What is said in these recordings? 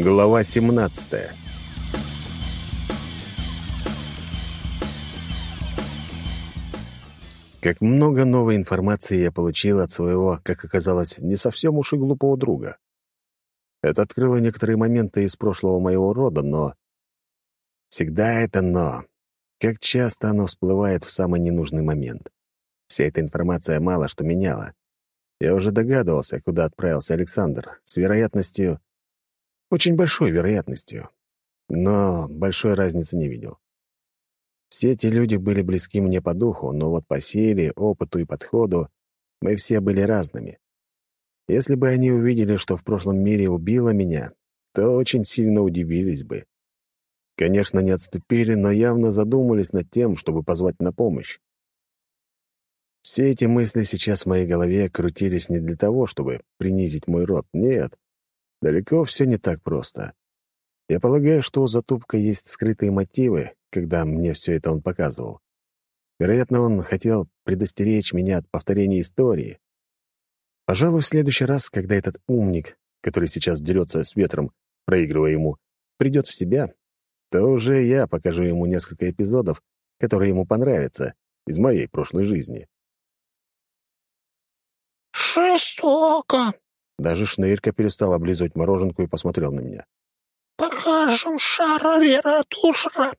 Глава 17 Как много новой информации я получил от своего, как оказалось, не совсем уж и глупого друга. Это открыло некоторые моменты из прошлого моего рода, но... Всегда это «но». Как часто оно всплывает в самый ненужный момент. Вся эта информация мало что меняла. Я уже догадывался, куда отправился Александр, с вероятностью... Очень большой вероятностью. Но большой разницы не видел. Все эти люди были близки мне по духу, но вот по силе, опыту и подходу мы все были разными. Если бы они увидели, что в прошлом мире убило меня, то очень сильно удивились бы. Конечно, не отступили, но явно задумались над тем, чтобы позвать на помощь. Все эти мысли сейчас в моей голове крутились не для того, чтобы принизить мой род. Нет, далеко все не так просто. Я полагаю, что у Затупка есть скрытые мотивы, когда мне все это он показывал. Вероятно, он хотел предостеречь меня от повторения истории. Пожалуй, в следующий раз, когда этот умник, который сейчас дерется с ветром, проигрывая ему, придет в себя, то уже я покажу ему несколько эпизодов, которые ему понравятся из моей прошлой жизни. «Жестоко!» Даже Шнырька перестал облизывать мороженку и посмотрел на меня. «Покажем шара тушра!»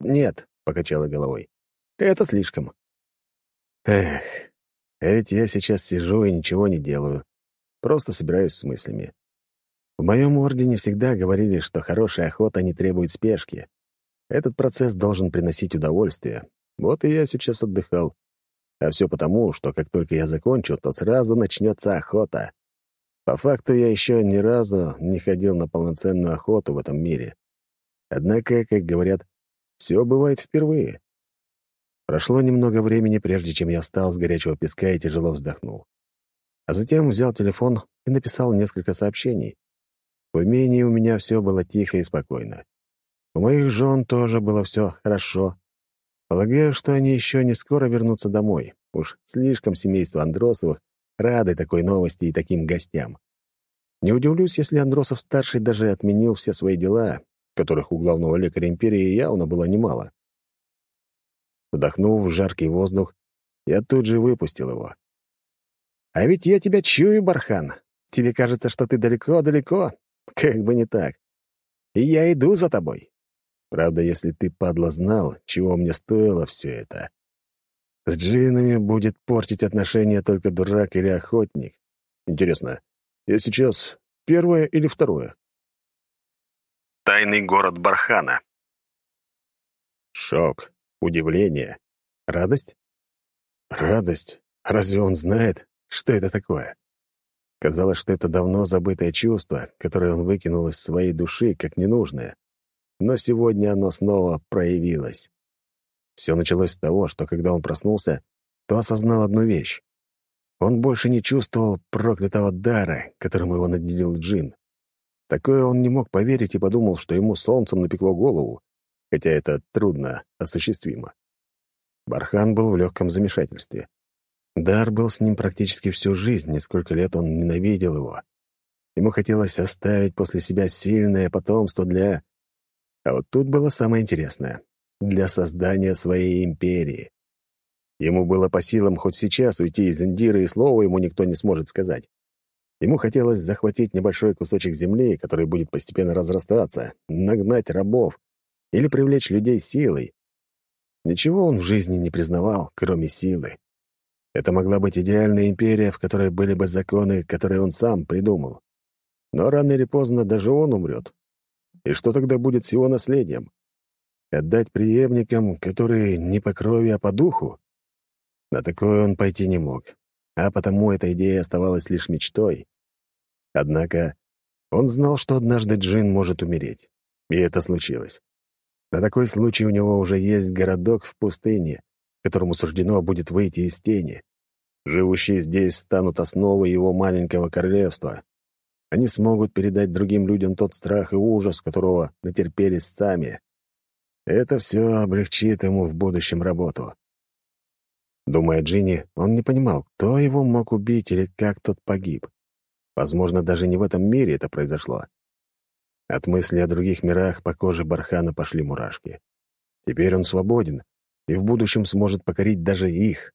«Нет», — покачала головой, — «это слишком». Эх, а ведь я сейчас сижу и ничего не делаю, просто собираюсь с мыслями. В моем ордене всегда говорили, что хорошая охота не требует спешки. Этот процесс должен приносить удовольствие. Вот и я сейчас отдыхал. А все потому, что как только я закончу, то сразу начнется охота. По факту я еще ни разу не ходил на полноценную охоту в этом мире. Однако, как говорят, все бывает впервые. Прошло немного времени, прежде чем я встал с горячего песка и тяжело вздохнул. А затем взял телефон и написал несколько сообщений. В имении у меня все было тихо и спокойно. У моих жен тоже было все хорошо. Полагаю, что они еще не скоро вернутся домой. Уж слишком семейство Андросовых рады такой новости и таким гостям. Не удивлюсь, если Андросов-старший даже отменил все свои дела, которых у главного лекаря империи явно было немало. Вдохнув в жаркий воздух, я тут же выпустил его. «А ведь я тебя чую, Бархан. Тебе кажется, что ты далеко-далеко, как бы не так. И я иду за тобой. Правда, если ты, падла, знал, чего мне стоило все это. С джинами будет портить отношения только дурак или охотник. Интересно, я сейчас первое или второе? Тайный город Бархана. Шок, удивление, радость? Радость? Разве он знает, что это такое? Казалось, что это давно забытое чувство, которое он выкинул из своей души как ненужное. Но сегодня оно снова проявилось. Все началось с того, что когда он проснулся, то осознал одну вещь. Он больше не чувствовал проклятого дара, которым его наделил Джин. Такое он не мог поверить и подумал, что ему солнцем напекло голову, хотя это трудно осуществимо. Бархан был в легком замешательстве. Дар был с ним практически всю жизнь, несколько лет он ненавидел его. Ему хотелось оставить после себя сильное потомство для... А вот тут было самое интересное — для создания своей империи. Ему было по силам хоть сейчас уйти из Индиры, и слова ему никто не сможет сказать. Ему хотелось захватить небольшой кусочек земли, который будет постепенно разрастаться, нагнать рабов или привлечь людей силой. Ничего он в жизни не признавал, кроме силы. Это могла быть идеальная империя, в которой были бы законы, которые он сам придумал. Но рано или поздно даже он умрет. И что тогда будет с его наследием? Отдать преемникам, которые не по крови, а по духу? На такое он пойти не мог, а потому эта идея оставалась лишь мечтой. Однако он знал, что однажды Джин может умереть. И это случилось. На такой случай у него уже есть городок в пустыне, которому суждено будет выйти из тени. Живущие здесь станут основой его маленького королевства. Они смогут передать другим людям тот страх и ужас, которого натерпелись сами. Это все облегчит ему в будущем работу. Думая Джинни, он не понимал, кто его мог убить или как тот погиб. Возможно, даже не в этом мире это произошло. От мысли о других мирах по коже Бархана пошли мурашки. Теперь он свободен и в будущем сможет покорить даже их.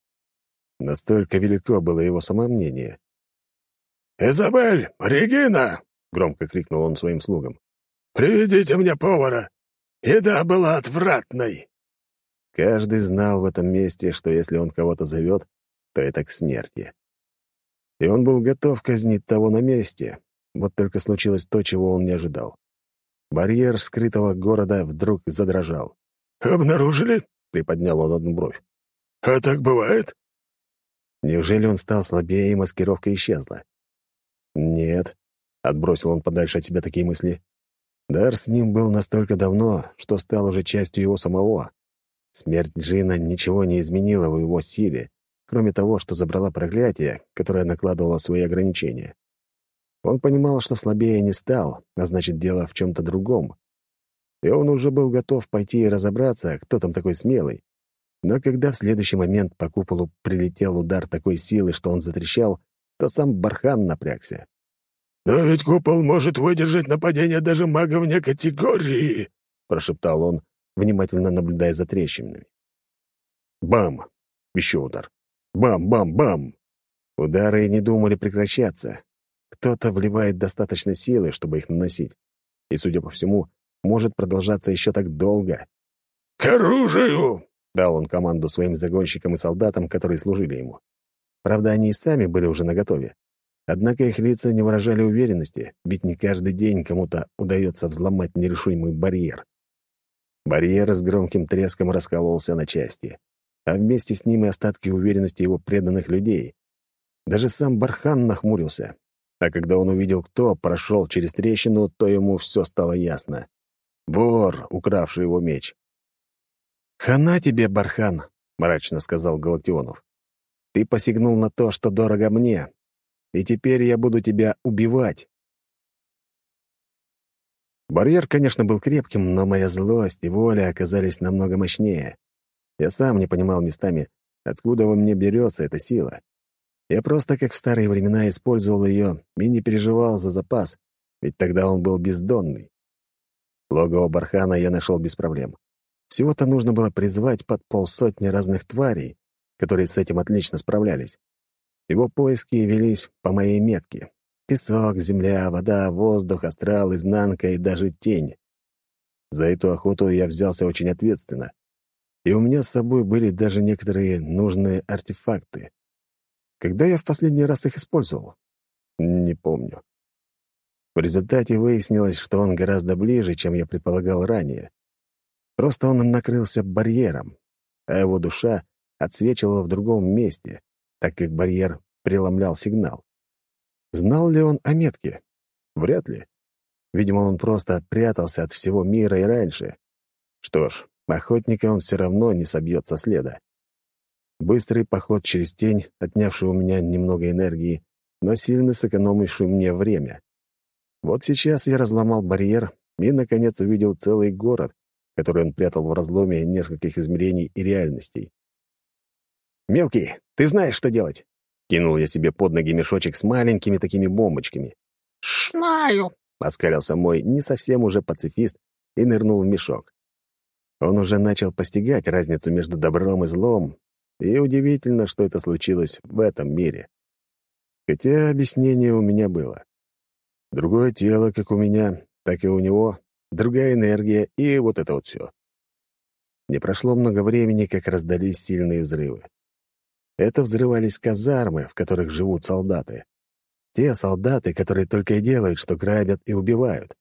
Настолько велико было его самомнение. «Изабель! Регина!» — громко крикнул он своим слугам. «Приведите мне повара! Еда была отвратной!» Каждый знал в этом месте, что если он кого-то зовет, то это к смерти. И он был готов казнить того на месте, вот только случилось то, чего он не ожидал. Барьер скрытого города вдруг задрожал. «Обнаружили?» — приподнял он одну бровь. «А так бывает?» Неужели он стал слабее, и маскировка исчезла? «Нет», — отбросил он подальше от себя такие мысли. Дар с ним был настолько давно, что стал уже частью его самого. Смерть Джина ничего не изменила в его силе, кроме того, что забрала проклятие, которое накладывало свои ограничения. Он понимал, что слабее не стал, а значит, дело в чем-то другом. И он уже был готов пойти и разобраться, кто там такой смелый. Но когда в следующий момент по куполу прилетел удар такой силы, что он затрещал, то сам Бархан напрягся. «Но ведь купол может выдержать нападение даже мага вне категории!» — прошептал он, внимательно наблюдая за трещинами. Бам! Еще удар. Бам-бам-бам! Удары не думали прекращаться. Кто-то вливает достаточно силы, чтобы их наносить. И, судя по всему, может продолжаться еще так долго. «К оружию!» — дал он команду своим загонщикам и солдатам, которые служили ему. Правда, они и сами были уже наготове. Однако их лица не выражали уверенности, ведь не каждый день кому-то удается взломать нерешимый барьер. Барьер с громким треском раскололся на части, а вместе с ним и остатки уверенности его преданных людей. Даже сам Бархан нахмурился, а когда он увидел, кто прошел через трещину, то ему все стало ясно. Вор, укравший его меч. «Хана тебе, Бархан!» — мрачно сказал Галактионов. «Ты посягнул на то, что дорого мне, и теперь я буду тебя убивать». Барьер, конечно, был крепким, но моя злость и воля оказались намного мощнее. Я сам не понимал местами, откуда во мне берется эта сила. Я просто, как в старые времена, использовал ее и не переживал за запас, ведь тогда он был бездонный. Логово Бархана я нашел без проблем. Всего-то нужно было призвать под полсотни разных тварей, которые с этим отлично справлялись. Его поиски велись по моей метке. Песок, земля, вода, воздух, астрал, изнанка и даже тень. За эту охоту я взялся очень ответственно. И у меня с собой были даже некоторые нужные артефакты. Когда я в последний раз их использовал? Не помню. В результате выяснилось, что он гораздо ближе, чем я предполагал ранее. Просто он накрылся барьером, а его душа отсвечивала в другом месте, так как барьер преломлял сигнал. Знал ли он о метке? Вряд ли. Видимо, он просто прятался от всего мира и раньше. Что ж, охотника он все равно не собьет со следа. Быстрый поход через тень, отнявший у меня немного энергии, но сильно сэкономивший мне время. Вот сейчас я разломал барьер и, наконец, увидел целый город, который он прятал в разломе нескольких измерений и реальностей. «Мелкий, ты знаешь, что делать?» Кинул я себе под ноги мешочек с маленькими такими бомбочками. «Знаю», — оскалился мой не совсем уже пацифист и нырнул в мешок. Он уже начал постигать разницу между добром и злом, и удивительно, что это случилось в этом мире. Хотя объяснение у меня было. Другое тело, как у меня, так и у него, другая энергия и вот это вот все. Не прошло много времени, как раздались сильные взрывы. Это взрывались казармы, в которых живут солдаты. Те солдаты, которые только и делают, что грабят и убивают.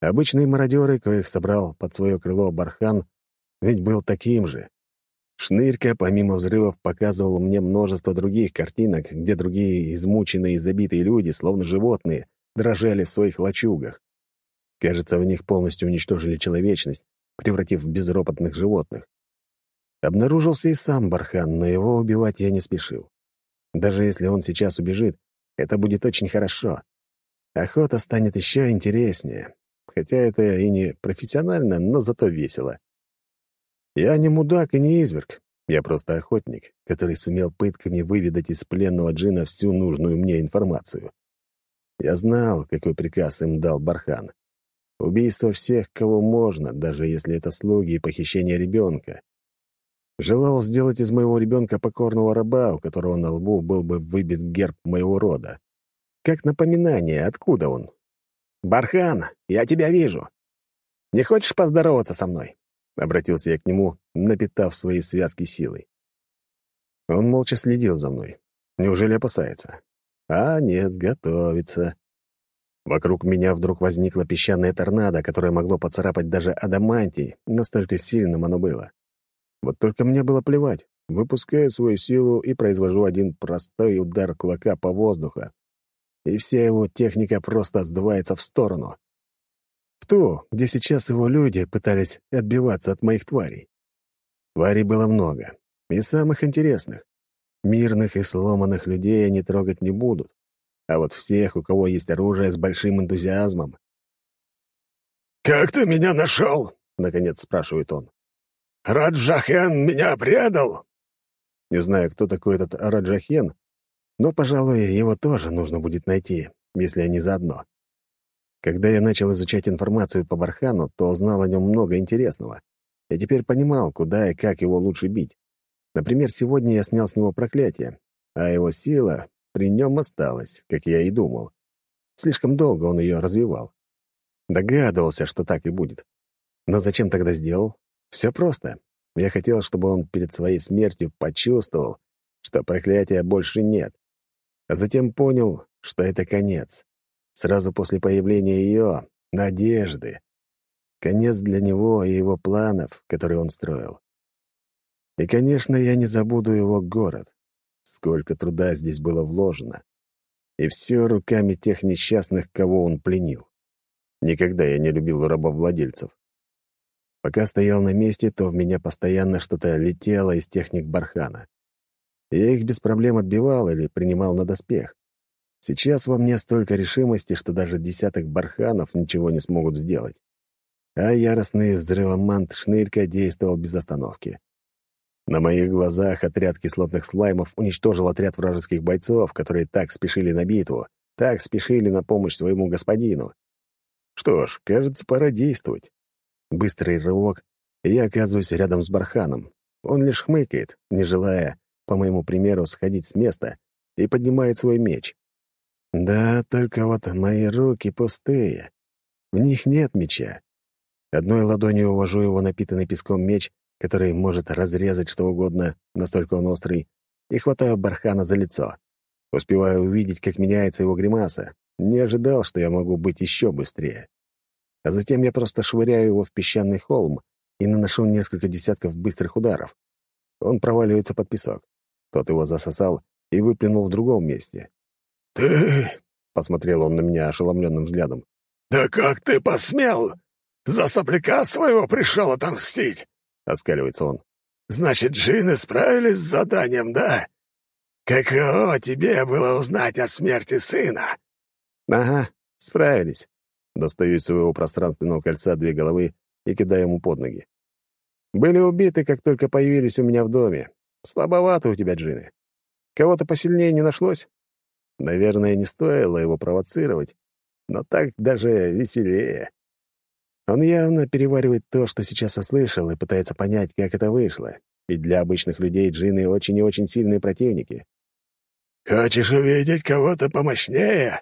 Обычные мародеры, коих собрал под свое крыло Бархан, ведь был таким же. Шнырька, помимо взрывов, показывал мне множество других картинок, где другие измученные и забитые люди, словно животные, дрожали в своих лачугах. Кажется, в них полностью уничтожили человечность, превратив в безропотных животных. Обнаружился и сам Бархан, но его убивать я не спешил. Даже если он сейчас убежит, это будет очень хорошо. Охота станет еще интереснее. Хотя это и не профессионально, но зато весело. Я не мудак и не изверг. Я просто охотник, который сумел пытками выведать из пленного джина всю нужную мне информацию. Я знал, какой приказ им дал Бархан. Убийство всех, кого можно, даже если это слуги и похищение ребенка. Желал сделать из моего ребенка покорного раба, у которого на лбу был бы выбит герб моего рода. Как напоминание, откуда он. «Бархан, я тебя вижу. Не хочешь поздороваться со мной?» Обратился я к нему, напитав свои связки силой. Он молча следил за мной. Неужели опасается? А нет, готовится. Вокруг меня вдруг возникла песчаная торнадо, которое могло поцарапать даже адамантий, настолько сильным оно было. Вот только мне было плевать. Выпускаю свою силу и произвожу один простой удар кулака по воздуху. И вся его техника просто сдувается в сторону. В ту, где сейчас его люди пытались отбиваться от моих тварей. Тварей было много. И самых интересных. Мирных и сломанных людей они трогать не будут. А вот всех, у кого есть оружие, с большим энтузиазмом. «Как ты меня нашел?» — наконец спрашивает он. «Раджахен меня предал?» Не знаю, кто такой этот Раджахен, но, пожалуй, его тоже нужно будет найти, если они заодно. Когда я начал изучать информацию по Бархану, то узнал о нем много интересного. Я теперь понимал, куда и как его лучше бить. Например, сегодня я снял с него проклятие, а его сила при нем осталась, как я и думал. Слишком долго он ее развивал. Догадывался, что так и будет. Но зачем тогда сделал? Все просто. Я хотел, чтобы он перед своей смертью почувствовал, что проклятия больше нет. А затем понял, что это конец. Сразу после появления ее — надежды. Конец для него и его планов, которые он строил. И, конечно, я не забуду его город. Сколько труда здесь было вложено. И все руками тех несчастных, кого он пленил. Никогда я не любил рабовладельцев. Пока стоял на месте, то в меня постоянно что-то летело из техник бархана. Я их без проблем отбивал или принимал на доспех. Сейчас во мне столько решимости, что даже десяток барханов ничего не смогут сделать. А яростный взрывомант шнырька действовал без остановки. На моих глазах отряд кислотных слаймов уничтожил отряд вражеских бойцов, которые так спешили на битву, так спешили на помощь своему господину. Что ж, кажется, пора действовать. Быстрый рывок, и я оказываюсь рядом с Барханом. Он лишь хмыкает, не желая, по моему примеру, сходить с места, и поднимает свой меч. Да, только вот мои руки пустые. В них нет меча. Одной ладонью увожу его напитанный песком меч, который может разрезать что угодно, настолько он острый, и хватаю Бархана за лицо. Успеваю увидеть, как меняется его гримаса. Не ожидал, что я могу быть еще быстрее а затем я просто швыряю его в песчаный холм и наношу несколько десятков быстрых ударов. Он проваливается под песок. Тот его засосал и выплюнул в другом месте. «Ты...» — посмотрел он на меня ошеломленным взглядом. «Да как ты посмел? За сопляка своего пришел отомстить!» — оскаливается он. «Значит, джинны справились с заданием, да? Каково тебе было узнать о смерти сына?» «Ага, справились. Достаю из своего пространственного кольца две головы и кидаю ему под ноги. Были убиты, как только появились у меня в доме. Слабовато у тебя джины. Кого-то посильнее не нашлось? Наверное, не стоило его провоцировать, но так даже веселее. Он явно переваривает то, что сейчас услышал, и пытается понять, как это вышло. Ведь для обычных людей джины очень и очень сильные противники. «Хочешь увидеть кого-то помощнее?»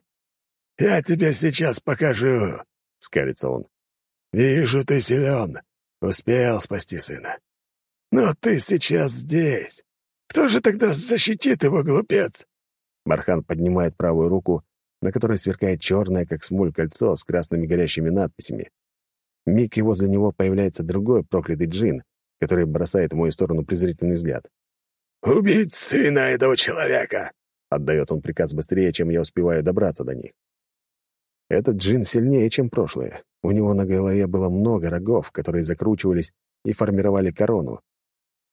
«Я тебе сейчас покажу», — скалится он. «Вижу, ты силен. Успел спасти сына. Но ты сейчас здесь. Кто же тогда защитит его, глупец?» Мархан поднимает правую руку, на которой сверкает черное, как смоль, кольцо с красными горящими надписями. Миг и возле него появляется другой проклятый джин, который бросает в мою сторону презрительный взгляд. «Убить сына этого человека!» — отдает он приказ быстрее, чем я успеваю добраться до них. Этот джин сильнее, чем прошлое. У него на голове было много рогов, которые закручивались и формировали корону.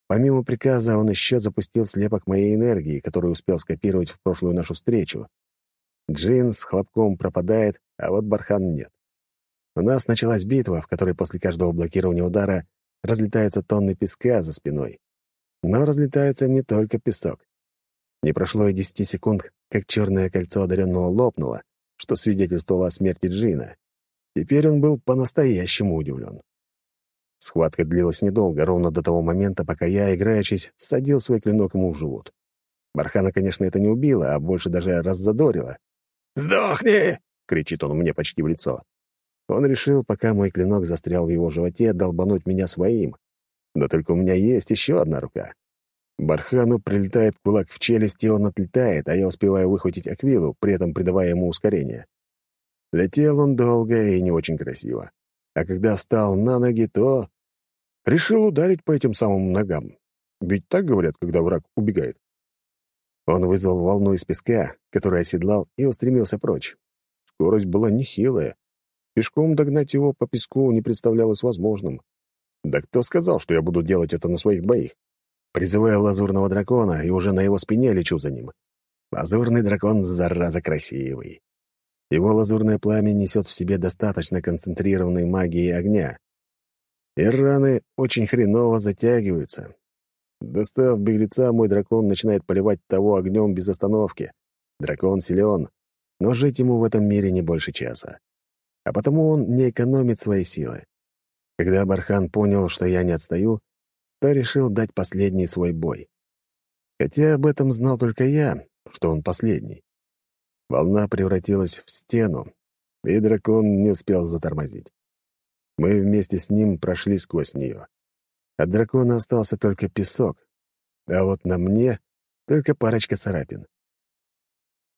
Помимо приказа, он еще запустил слепок моей энергии, которую успел скопировать в прошлую нашу встречу. Джин с хлопком пропадает, а вот Бархан нет. У нас началась битва, в которой после каждого блокирования удара разлетаются тонны песка за спиной. Но разлетается не только песок. Не прошло и десяти секунд, как черное кольцо одаренного лопнуло, что свидетельствовало о смерти Джина. Теперь он был по-настоящему удивлен. Схватка длилась недолго, ровно до того момента, пока я, играючись, садил свой клинок ему в живот. Бархана, конечно, это не убило, а больше даже раззадорило. «Сдохни!» — кричит он мне почти в лицо. Он решил, пока мой клинок застрял в его животе, долбануть меня своим. Но только у меня есть еще одна рука. Бархану прилетает кулак в челюсть, и он отлетает, а я успеваю выхватить аквилу, при этом придавая ему ускорение. Летел он долго и не очень красиво. А когда встал на ноги, то... Решил ударить по этим самым ногам. Ведь так говорят, когда враг убегает. Он вызвал волну из песка, которую оседлал, и устремился прочь. Скорость была нехилая. Пешком догнать его по песку не представлялось возможным. Да кто сказал, что я буду делать это на своих двоих? Призываю лазурного дракона, и уже на его спине лечу за ним. Лазурный дракон, зараза, красивый. Его лазурное пламя несет в себе достаточно концентрированной магии огня. И раны очень хреново затягиваются. Достав беглеца, мой дракон начинает поливать того огнем без остановки. Дракон силен, но жить ему в этом мире не больше часа. А потому он не экономит свои силы. Когда Бархан понял, что я не отстаю, то решил дать последний свой бой. Хотя об этом знал только я, что он последний. Волна превратилась в стену, и дракон не успел затормозить. Мы вместе с ним прошли сквозь нее. От дракона остался только песок, а вот на мне только парочка царапин.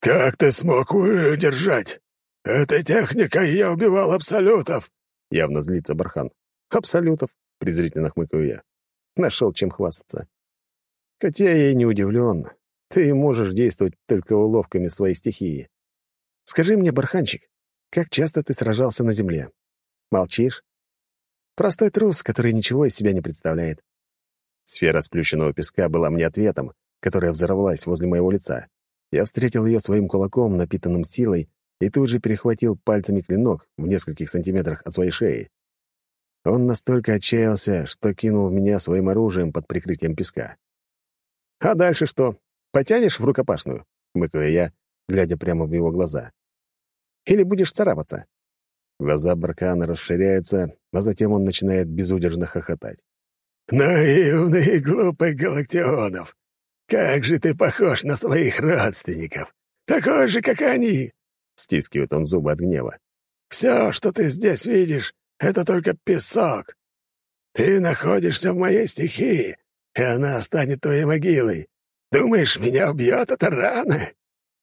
«Как ты смог выдержать? Этой техникой я убивал абсолютов!» Явно злится Бархан. «Абсолютов!» — презрительно хмыкаю я. Нашел чем хвастаться. Хотя я и не удивлен. Ты можешь действовать только уловками своей стихии. Скажи мне, барханчик, как часто ты сражался на земле? Молчишь? Простой трус, который ничего из себя не представляет. Сфера сплющенного песка была мне ответом, которая взорвалась возле моего лица. Я встретил ее своим кулаком, напитанным силой, и тут же перехватил пальцами клинок в нескольких сантиметрах от своей шеи. Он настолько отчаялся, что кинул в меня своим оружием под прикрытием песка. «А дальше что? Потянешь в рукопашную?» — мыкаю я, глядя прямо в его глаза. «Или будешь царапаться?» Глаза Баркана расширяются, а затем он начинает безудержно хохотать. «Наивный и глупый Галактионов! Как же ты похож на своих родственников! Такой же, как они!» Стискивает он зубы от гнева. «Все, что ты здесь видишь, — это только песок. Ты находишься в моей стихии, и она станет твоей могилой. Думаешь, меня убьет эта рана?»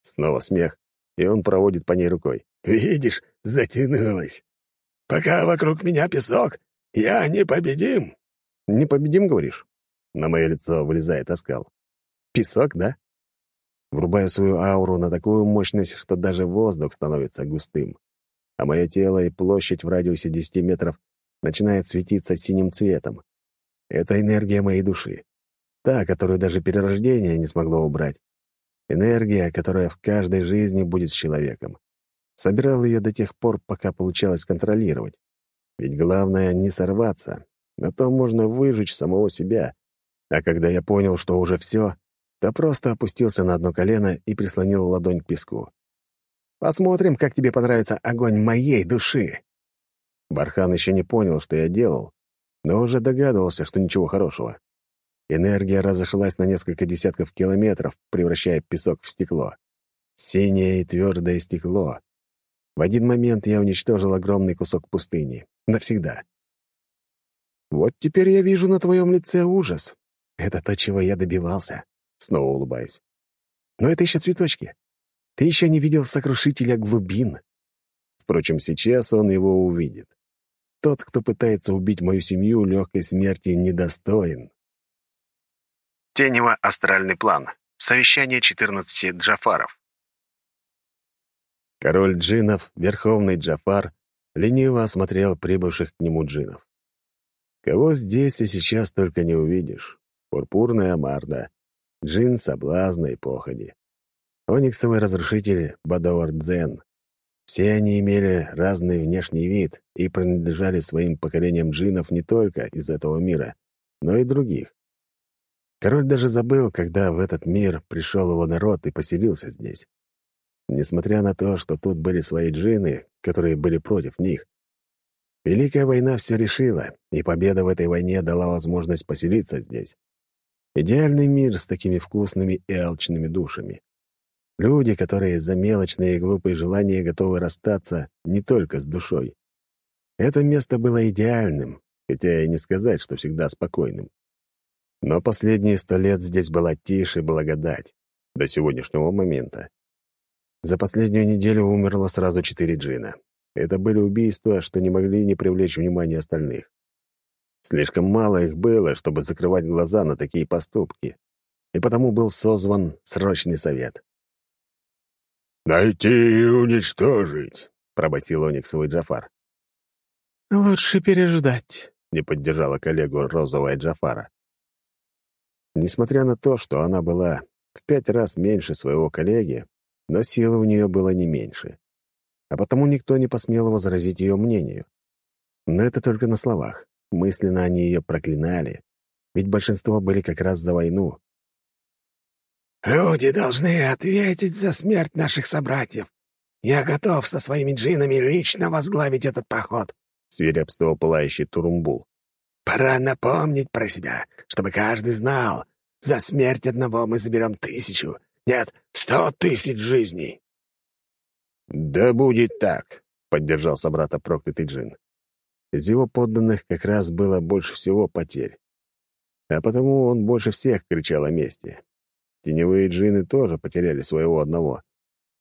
Снова смех, и он проводит по ней рукой. «Видишь, затянулась. Пока вокруг меня песок, я непобедим». «Непобедим, говоришь?» На мое лицо вылезает оскал. «Песок, да?» Врубаю свою ауру на такую мощность, что даже воздух становится густым, а мое тело и площадь в радиусе 10 метров начинает светиться синим цветом. Это энергия моей души. Та, которую даже перерождение не смогло убрать. Энергия, которая в каждой жизни будет с человеком. Собирал ее до тех пор, пока получалось контролировать. Ведь главное — не сорваться, а то можно выжечь самого себя. А когда я понял, что уже все, то просто опустился на одно колено и прислонил ладонь к песку. «Посмотрим, как тебе понравится огонь моей души!» Бархан еще не понял, что я делал, но уже догадывался, что ничего хорошего. Энергия разошлась на несколько десятков километров, превращая песок в стекло. Синее и твердое стекло. В один момент я уничтожил огромный кусок пустыни. Навсегда. «Вот теперь я вижу на твоем лице ужас. Это то, чего я добивался». Снова улыбаюсь. «Но это еще цветочки. Ты еще не видел сокрушителя глубин». Впрочем, сейчас он его увидит. Тот, кто пытается убить мою семью, легкой смерти недостоин. Тенево-астральный план. Совещание 14 Джафаров. Король джинов, верховный Джафар, лениво осмотрел прибывших к нему джинов. Кого здесь и сейчас только не увидишь. Пурпурная Марда, джин соблазна и походи. Ониксовый разрушитель Бадауар Дзен. Все они имели разный внешний вид и принадлежали своим поколениям джинов не только из этого мира, но и других. Король даже забыл, когда в этот мир пришел его народ и поселился здесь. Несмотря на то, что тут были свои джинны, которые были против них, Великая война все решила, и победа в этой войне дала возможность поселиться здесь. Идеальный мир с такими вкусными и алчными душами. Люди, которые за мелочные и глупые желания готовы расстаться не только с душой. Это место было идеальным, хотя и не сказать, что всегда спокойным. Но последние сто лет здесь была тише благодать, до сегодняшнего момента. За последнюю неделю умерло сразу четыре джина. Это были убийства, что не могли не привлечь внимания остальных. Слишком мало их было, чтобы закрывать глаза на такие поступки, и потому был созван срочный совет. «Найти и уничтожить», — пробасил Ониксовый Джафар. «Лучше переждать», — не поддержала коллегу розовая Джафара. Несмотря на то, что она была в пять раз меньше своего коллеги, но силы у нее было не меньше. А потому никто не посмел возразить ее мнению. Но это только на словах. Мысленно они ее проклинали, ведь большинство были как раз за войну. «Люди должны ответить за смерть наших собратьев. Я готов со своими джинами лично возглавить этот поход», — свирепствовал пылающий Турумбул. «Пора напомнить про себя, чтобы каждый знал, за смерть одного мы заберем тысячу, нет, сто тысяч жизней». «Да будет так», — поддержал собрата проклятый джин. Из его подданных как раз было больше всего потерь. А потому он больше всех кричал о мести. Теневые джины тоже потеряли своего одного.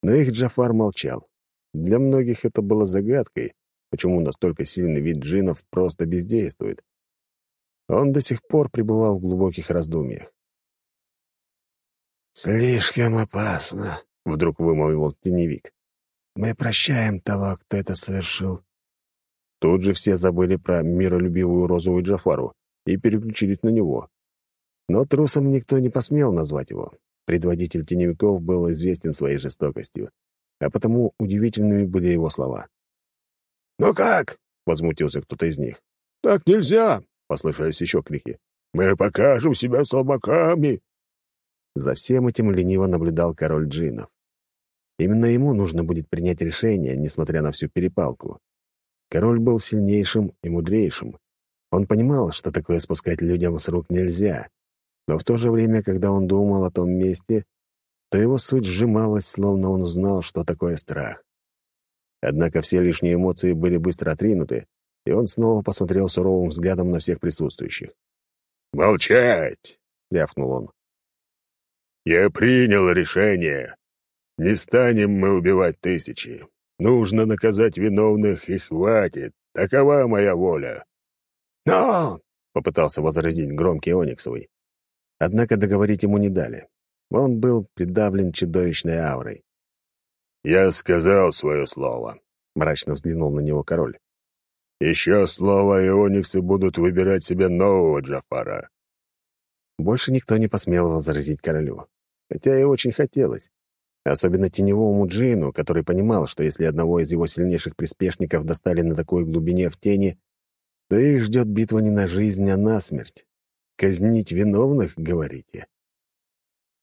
Но их Джафар молчал. Для многих это было загадкой, почему настолько сильный вид джинов просто бездействует. Он до сих пор пребывал в глубоких раздумьях. «Слишком опасно», — вдруг вымолвил теневик. «Мы прощаем того, кто это совершил». Тут же все забыли про миролюбивую розовую Джафару и переключились на него. Но трусом никто не посмел назвать его. Предводитель теневиков был известен своей жестокостью, а потому удивительными были его слова. «Ну как?» — возмутился кто-то из них. «Так нельзя!» — послышались еще крики. «Мы покажем себя слабаками!» За всем этим лениво наблюдал король джинов. Именно ему нужно будет принять решение, несмотря на всю перепалку. Король был сильнейшим и мудрейшим. Он понимал, что такое спускать людям с рук нельзя, но в то же время, когда он думал о том месте, то его суть сжималась, словно он узнал, что такое страх. Однако все лишние эмоции были быстро отринуты, и он снова посмотрел суровым взглядом на всех присутствующих. «Молчать!» — рявкнул он. «Я принял решение. Не станем мы убивать тысячи. Нужно наказать виновных, и хватит. Такова моя воля». «Но!» — попытался возразить громкий Ониксовый. Однако договорить ему не дали. Он был придавлен чудовищной аурой. «Я сказал свое слово», — мрачно взглянул на него король. «Еще слово, и ониксы будут выбирать себе нового Джафара». Больше никто не посмел возразить королю хотя и очень хотелось. Особенно теневому Джину, который понимал, что если одного из его сильнейших приспешников достали на такой глубине в тени, то их ждет битва не на жизнь, а на смерть. Казнить виновных, говорите?